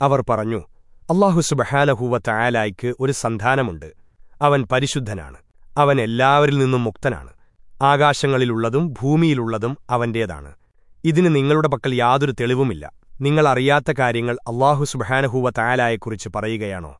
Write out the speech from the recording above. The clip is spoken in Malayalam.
അവർ പറഞ്ഞു അള്ളാഹു സുബഹാനഹൂവ തയാലായ്ക്ക് ഒരു സന്താനമുണ്ട്. അവൻ പരിശുദ്ധനാണ്. അവൻ എല്ലാവരിൽ നിന്നും മുക്തനാണ്. ആകാശങ്ങളിലുള്ളതും ഭൂമിയിലുള്ളതും അവന്റേതാണ്. ഇതിന് നിങ്ങളുടെ പക്കൽ യാതൊരു തെളിവുമില്ല. നിങ്ങൾ അറിയാത്ത കാര്യങ്ങൾ അള്ളാഹു സുബഹാനഹൂവ തയാലായെക്കുറിച്ച് പറയുകയാണോ?